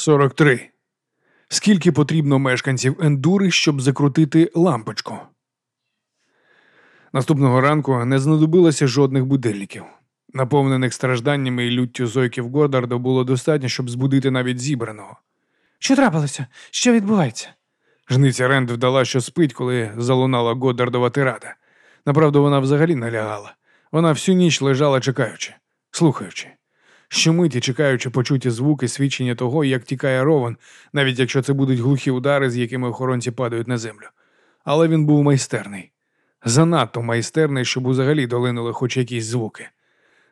43. Скільки потрібно мешканців ендури, щоб закрутити лампочку? Наступного ранку не знадобилося жодних будильників. Наповнених стражданнями і люттю зойків Годарда було достатньо, щоб збудити навіть зібраного. Що трапилося? Що відбувається? Жниця Ренд вдала, що спить, коли залунала Годдардова тирада. Направду, вона взагалі не лягала. Вона всю ніч лежала чекаючи, слухаючи. Щомиті чекаючи почуті звуки, свідчення того, як тікає рован, навіть якщо це будуть глухі удари, з якими охоронці падають на землю. Але він був майстерний. Занадто майстерний, щоб узагалі долинули хоч якісь звуки.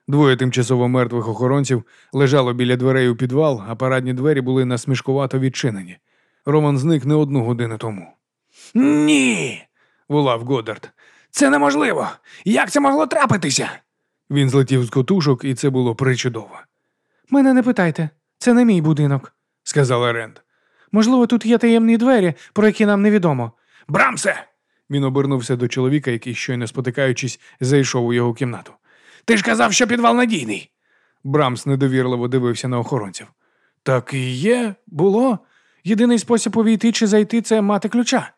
Двоє тимчасово мертвих охоронців лежало біля дверей у підвал, а парадні двері були насмішкувато відчинені. Роман зник не одну годину тому. Ні. Волав Годард. Це неможливо. Як це могло трапитися? Він злетів з котушок, і це було причудово. Мене не питайте, це не мій будинок, сказала Ренд. Можливо, тут є таємні двері, про які нам невідомо. Брамсе! Він обернувся до чоловіка, який, щойно спотикаючись, зайшов у його кімнату. Ти ж казав, що підвал надійний. Брамс недовірливо дивився на охоронців. Так і є, було. Єдиний спосіб увійти чи зайти це мати ключа.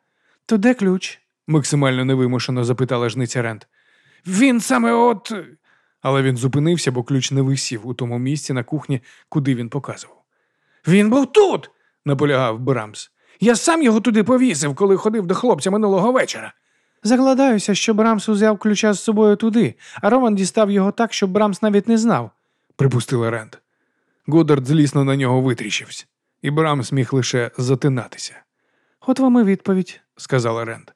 То де ключ? максимально невимушено запитала жниця Ренд. Він саме от. Але він зупинився, бо ключ не висів у тому місці на кухні, куди він показував. Він був тут, наполягав Брамс. Я сам його туди повісив, коли ходив до хлопця минулого вечора. Закладаюся, що Брамс узяв ключа з собою туди, а Роман дістав його так, щоб Брамс навіть не знав, припустила Ренд. Годард злісно на нього витріщився, і Брамс міг лише затинатися. От вам і відповідь, сказала Ренд.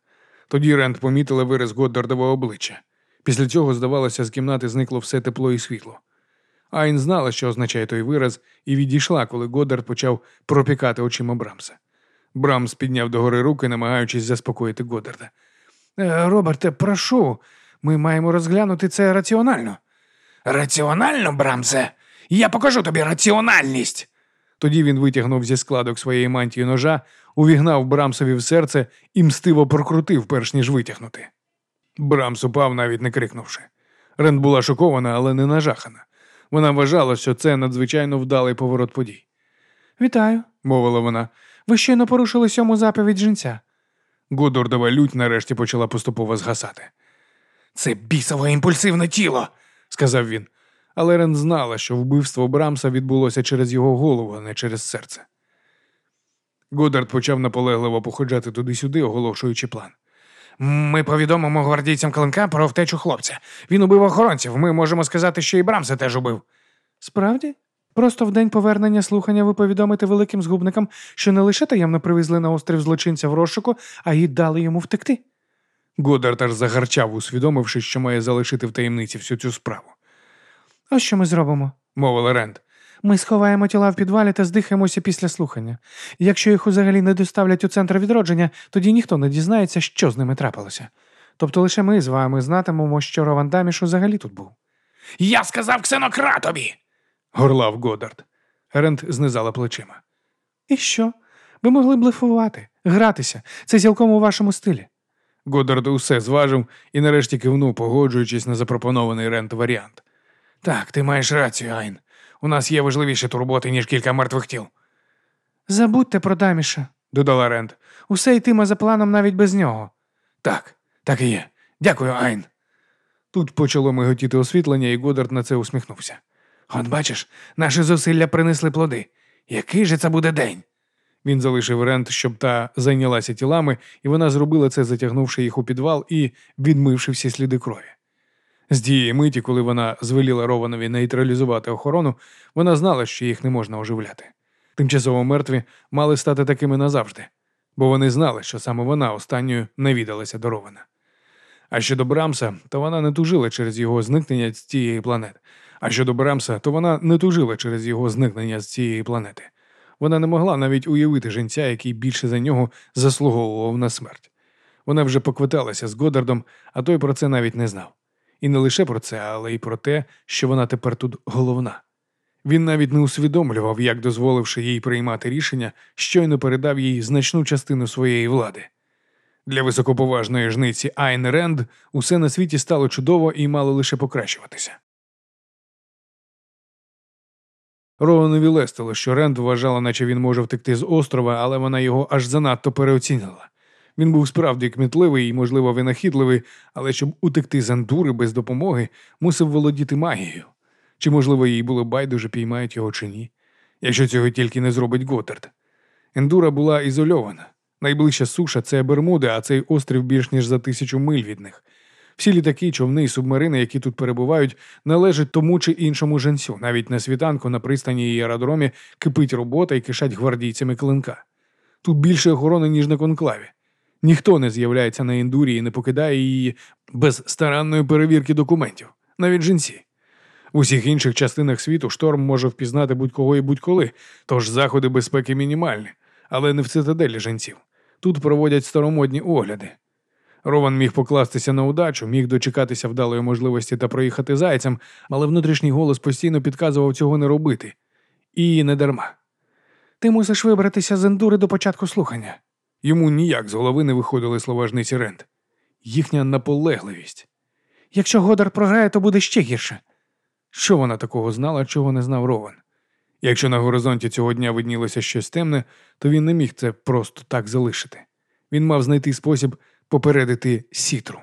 Тоді Ренд помітила вираз Годдардового обличчя. Після цього, здавалося, з кімнати зникло все тепло і світло. Айн знала, що означає той вираз, і відійшла, коли Годдард почав пропікати очима Брамса. Брамс підняв догори руки, намагаючись заспокоїти Годдарда. «Е, Роберте, прошу, ми маємо розглянути це раціонально. Раціонально, Брамсе? Я покажу тобі раціональність. Тоді він витягнув зі складок своєї мантії ножа, увігнав Брамсові в серце і мстиво прокрутив, перш ніж витягнути. Брамс упав, навіть не крикнувши. Рен була шокована, але не нажахана. Вона вважала, що це надзвичайно вдалий поворот подій. Вітаю, мовила вона. Ви щойно порушили сьому заповідь жінця. Годордова лють нарешті почала поступово згасати. Це бісове імпульсивне тіло, сказав він. Але Рен знала, що вбивство Брамса відбулося через його голову, а не через серце. Годард почав наполегливо походжати туди-сюди, оголошуючи план. Ми повідомимо гвардійцям клинка про втечу хлопця. Він убив охоронців. Ми можемо сказати, що і Брамса теж убив. Справді? Просто в день повернення слухання ви повідомите великим згубникам, що не лише таємно привезли на острів злочинця в розшуку, а й дали йому втекти. Годард аж загарчав, усвідомивши, що має залишити в таємниці всю цю справу. А що ми зробимо? мовила Ренд. Ми сховаємо тіла в підвалі та здихаємося після слухання. Якщо їх взагалі не доставлять у центр відродження, тоді ніхто не дізнається, що з ними трапилося. Тобто лише ми з вами знатимемо, що Рован Даміш взагалі тут був. Я сказав ксенократові. горлав Годард. Ренд знизала плечима. І що? Ви могли блефувати, гратися. Це цілком у вашому стилі. Годард усе зважив і нарешті кивнув, погоджуючись на запропонований Ренд варіант. Так, ти маєш рацію, Айн. У нас є важливіші турботи, ніж кілька мертвих тіл. Забудьте про Даміша, додала Ренд. Усе йтиме за планом навіть без нього. Так, так і є. Дякую, Айн. Тут почало миготіти освітлення, і Годард на це усміхнувся. От бачиш, наші зусилля принесли плоди. Який же це буде день? Він залишив Рент, щоб та зайнялася тілами, і вона зробила це, затягнувши їх у підвал і відмивши всі сліди крові. З тієї миті, коли вона звеліла Рованові нейтралізувати охорону, вона знала, що їх не можна оживляти. Тимчасово мертві мали стати такими назавжди, бо вони знали, що саме вона останньою навідалася до Рована. А щодо Брамса, то вона не тужила через його зникнення з цієї планети. А щодо Брамса, то вона не тужила через його зникнення з цієї планети. Вона не могла навіть уявити жінця, який більше за нього заслуговував на смерть. Вона вже поквиталася з Годардом, а той про це навіть не знав. І не лише про це, але й про те, що вона тепер тут головна. Він навіть не усвідомлював, як, дозволивши їй приймати рішення, щойно передав їй значну частину своєї влади. Для високоповажної жниці Айн Ренд усе на світі стало чудово і мало лише покращуватися. Рованові лестило, що Ренд вважала, наче він може втекти з острова, але вона його аж занадто переоцінила. Він був справді кмітливий і, можливо, винахідливий, але щоб утекти з андури без допомоги, мусив володіти магією. Чи, можливо, їй було байдуже, піймають його чи ні, якщо цього тільки не зробить Готард. Ендура була ізольована. Найближча суша це Бермуди, а цей острів більш ніж за тисячу миль від них. Всі літаки, човни і субмарини, які тут перебувають, належать тому чи іншому женцю. Навіть на світанку на пристані і аеродромі кипить робота і кишать гвардійцями клинка. Тут більше охорони, ніж на конклаві. Ніхто не з'являється на індурі і не покидає її без старанної перевірки документів, навіть жінці. В усіх інших частинах світу шторм може впізнати будь-кого і будь-коли, тож заходи безпеки мінімальні, але не в цитаделі жінців. Тут проводять старомодні огляди. Рован міг покластися на удачу, міг дочекатися вдалої можливості та проїхати зайцем, але внутрішній голос постійно підказував цього не робити. І не дарма. Ти мусиш вибратися з ендури до початку слухання. Йому ніяк з голови не виходили слова жниці Рент. Їхня наполегливість. Якщо Годар програє, то буде ще гірше. Що вона такого знала, чого не знав Рован? Якщо на горизонті цього дня виднілося щось темне, то він не міг це просто так залишити. Він мав знайти спосіб попередити сітру.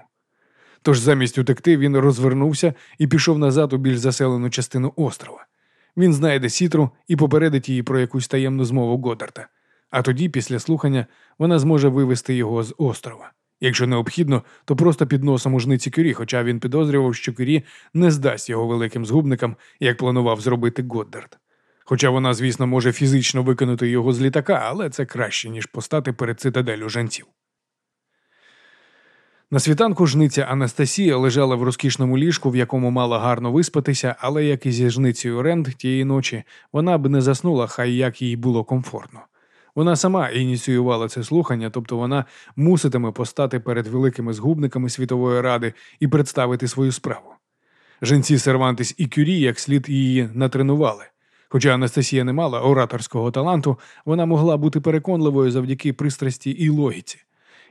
Тож замість утекти він розвернувся і пішов назад у більш заселену частину острова. Він знайде сітру і попередить її про якусь таємну змову Годарта. А тоді, після слухання, вона зможе вивести його з острова. Якщо необхідно, то просто під носом у жниці Кюрі, хоча він підозрював, що Кюрі не здасть його великим згубникам, як планував зробити Годдард. Хоча вона, звісно, може фізично викинути його з літака, але це краще, ніж постати перед цитаделю жанців. На світанку жниця Анастасія лежала в розкішному ліжку, в якому мала гарно виспатися, але як і зі жницею Ренд тієї ночі, вона б не заснула, хай як їй було комфортно. Вона сама ініціювала це слухання, тобто вона муситиме постати перед великими згубниками світової ради і представити свою справу. Жінці Сервантис і Кюрі як слід її натренували. Хоча Анастасія не мала ораторського таланту, вона могла бути переконливою завдяки пристрасті і логіці.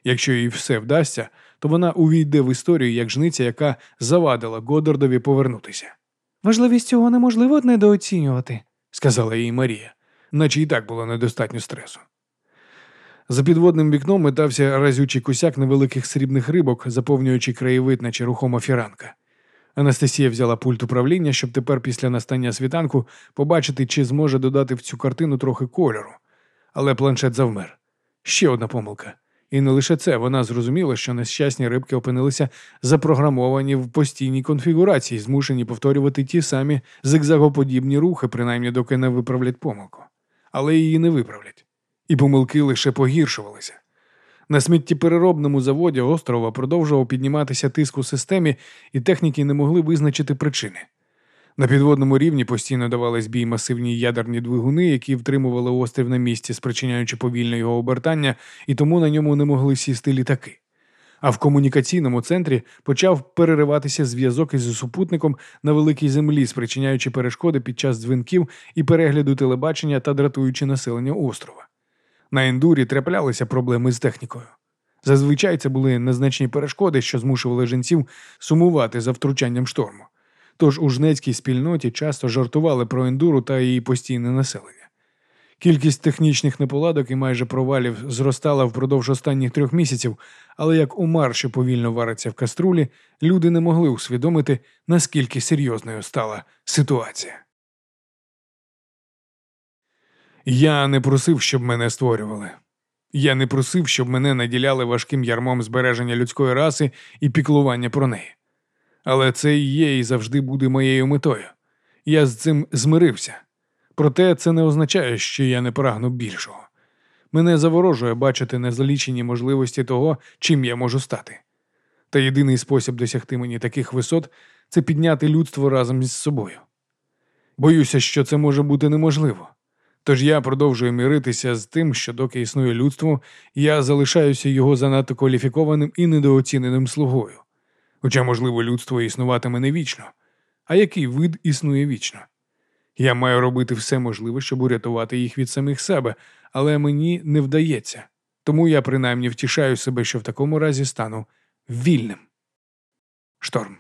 Якщо їй все вдасться, то вона увійде в історію як жниця, яка завадила Годдардові повернутися. Важливість цього неможливо недооцінювати, сказала їй Марія, наче і так було недостатньо стресу. За підводним вікном метався разючий косяк невеликих срібних рибок, заповнюючи краєвид, наче рухома фіранка. Анастасія взяла пульт управління, щоб тепер після настання світанку побачити, чи зможе додати в цю картину трохи кольору. Але планшет завмер. Ще одна помилка. І не лише це, вона зрозуміла, що нещасні рибки опинилися запрограмовані в постійній конфігурації, змушені повторювати ті самі зигзагоподібні рухи, принаймні доки не виправлять помилку. Але її не виправлять. І помилки лише погіршувалися. На сміттєпереробному заводі острова продовжував підніматися тиск у системі, і техніки не могли визначити причини. На підводному рівні постійно давали збій масивні ядерні двигуни, які втримували острів на місці, спричиняючи повільне його обертання, і тому на ньому не могли сісти літаки. А в комунікаційному центрі почав перериватися зв'язок із супутником на великій землі, спричиняючи перешкоди під час дзвінків і перегляду телебачення та дратуючи населення острова. На ендурі траплялися проблеми з технікою. Зазвичай це були незначні перешкоди, що змушували жінців сумувати за втручанням шторму. Тож у жнецькій спільноті часто жартували про ендуру та її постійне населення. Кількість технічних неполадок і майже провалів зростала впродовж останніх трьох місяців, але як умар, що повільно вариться в каструлі, люди не могли усвідомити, наскільки серйозною стала ситуація. Я не просив, щоб мене створювали. Я не просив, щоб мене наділяли важким ярмом збереження людської раси і піклування про неї. Але це і є і завжди буде моєю метою. Я з цим змирився. Проте це не означає, що я не прагну більшого. Мене заворожує бачити незалічені можливості того, чим я можу стати. Та єдиний спосіб досягти мені таких висот це підняти людство разом із собою. Боюся, що це може бути неможливо. Тож я продовжую міритися з тим, що доки існує людство, я залишаюся його занадто кваліфікованим і недооціненим слугою. Хоча, можливо, людство існуватиме не вічно. А який вид існує вічно? Я маю робити все можливе, щоб урятувати їх від самих себе, але мені не вдається. Тому я принаймні втішаю себе, що в такому разі стану вільним. Шторм.